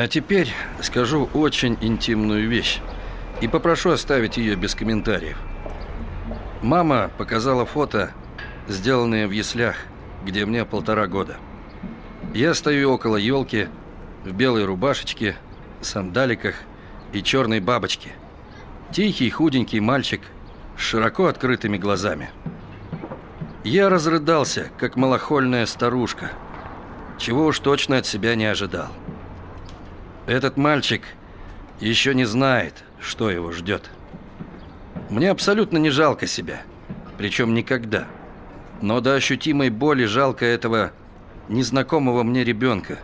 А теперь скажу очень интимную вещь и попрошу оставить ее без комментариев. Мама показала фото, сделанное в яслях, где мне полтора года. Я стою около елки в белой рубашечке, сандаликах и черной бабочке. Тихий, худенький мальчик с широко открытыми глазами. Я разрыдался, как малохольная старушка, чего уж точно от себя не ожидал. Этот мальчик еще не знает, что его ждет. Мне абсолютно не жалко себя, причем никогда. Но до ощутимой боли жалко этого незнакомого мне ребенка,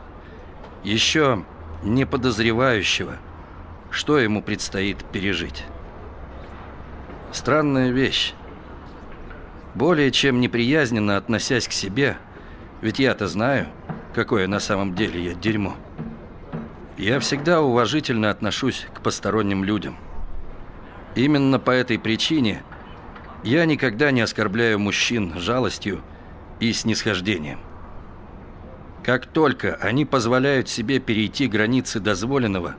еще не подозревающего, что ему предстоит пережить. Странная вещь. Более чем неприязненно относясь к себе, ведь я-то знаю, какое на самом деле я дерьмо. Я всегда уважительно отношусь к посторонним людям. Именно по этой причине я никогда не оскорбляю мужчин жалостью и снисхождением. Как только они позволяют себе перейти границы дозволенного,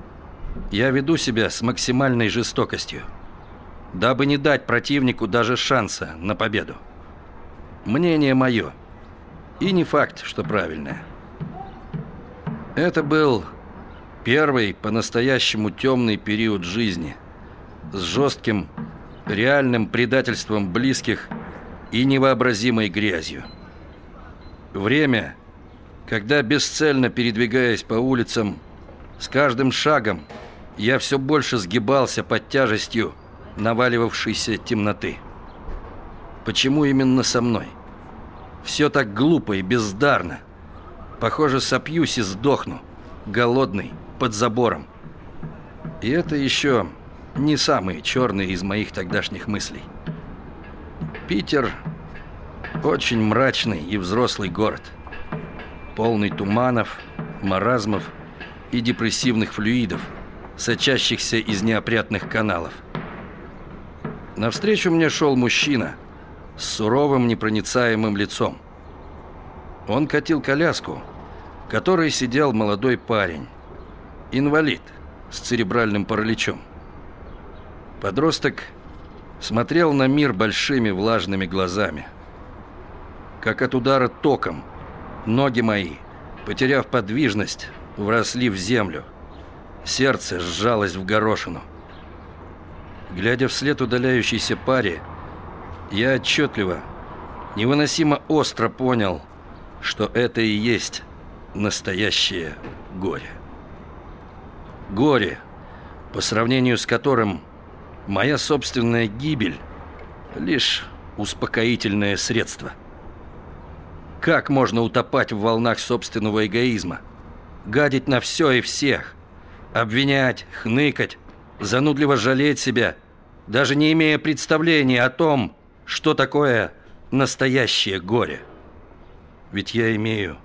я веду себя с максимальной жестокостью, дабы не дать противнику даже шанса на победу. Мнение мое. И не факт, что правильное. Это был Первый по-настоящему темный период жизни с жестким, реальным предательством близких и невообразимой грязью. Время, когда бесцельно передвигаясь по улицам, с каждым шагом я все больше сгибался под тяжестью наваливавшейся темноты. Почему именно со мной? Все так глупо и бездарно. Похоже, сопьюсь и сдохну, голодный, под забором. И это еще не самые черные из моих тогдашних мыслей. Питер – очень мрачный и взрослый город. Полный туманов, маразмов и депрессивных флюидов, сочащихся из неопрятных каналов. Навстречу мне шел мужчина с суровым непроницаемым лицом. Он катил коляску, в которой сидел молодой парень инвалид с церебральным параличом. Подросток смотрел на мир большими влажными глазами. Как от удара током, ноги мои, потеряв подвижность, вросли в землю. Сердце сжалось в горошину. Глядя вслед удаляющейся паре, я отчетливо, невыносимо остро понял, что это и есть настоящее горе горе, по сравнению с которым моя собственная гибель – лишь успокоительное средство. Как можно утопать в волнах собственного эгоизма? Гадить на все и всех? Обвинять, хныкать, занудливо жалеть себя, даже не имея представления о том, что такое настоящее горе? Ведь я имею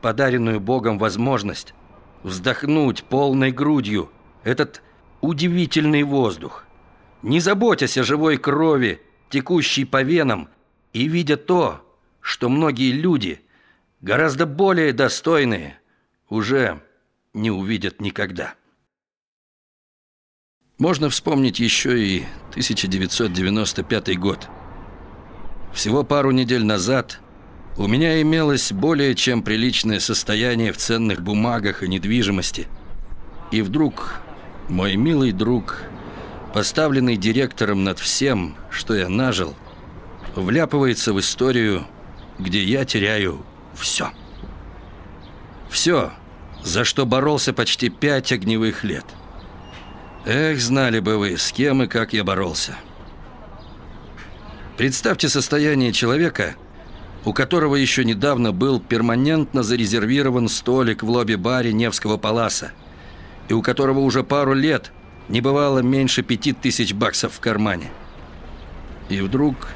подаренную Богом возможность вздохнуть полной грудью этот удивительный воздух, не заботясь о живой крови, текущей по венам, и видя то, что многие люди, гораздо более достойные, уже не увидят никогда. Можно вспомнить еще и 1995 год. Всего пару недель назад у меня имелось более чем приличное состояние в ценных бумагах и недвижимости. И вдруг мой милый друг, поставленный директором над всем, что я нажил, вляпывается в историю, где я теряю все. Все, за что боролся почти пять огневых лет. Эх, знали бы вы, с кем и как я боролся. Представьте состояние человека – у которого еще недавно был перманентно зарезервирован столик в лобби-баре Невского Паласа, и у которого уже пару лет не бывало меньше пяти тысяч баксов в кармане. И вдруг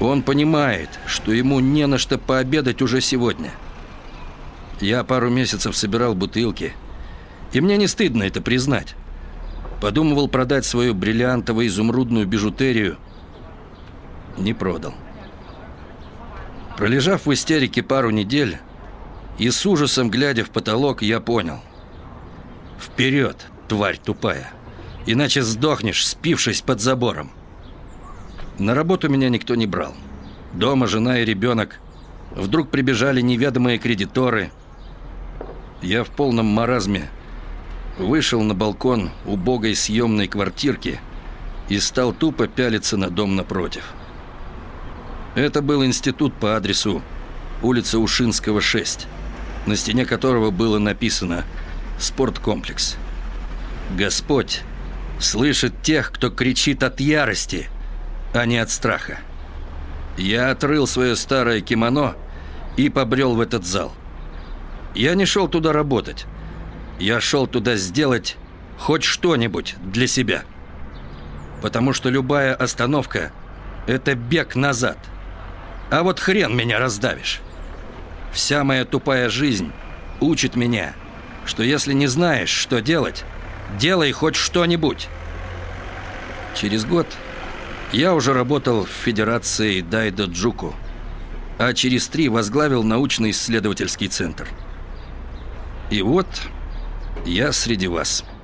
он понимает, что ему не на что пообедать уже сегодня. Я пару месяцев собирал бутылки, и мне не стыдно это признать. Подумывал продать свою бриллиантово-изумрудную бижутерию. Не продал. Пролежав в истерике пару недель и с ужасом глядя в потолок, я понял. Вперед, тварь тупая! Иначе сдохнешь, спившись под забором. На работу меня никто не брал. Дома жена и ребенок. Вдруг прибежали неведомые кредиторы. Я в полном маразме вышел на балкон убогой съемной квартирки и стал тупо пялиться на дом напротив. Это был институт по адресу улица Ушинского, 6, на стене которого было написано «Спорткомплекс». Господь слышит тех, кто кричит от ярости, а не от страха. Я отрыл свое старое кимоно и побрел в этот зал. Я не шел туда работать. Я шел туда сделать хоть что-нибудь для себя. Потому что любая остановка – это бег назад. А вот хрен меня раздавишь. Вся моя тупая жизнь учит меня, что если не знаешь, что делать, делай хоть что-нибудь. Через год я уже работал в Федерации Дайдо Джуку, а через три возглавил научно-исследовательский центр. И вот я среди вас –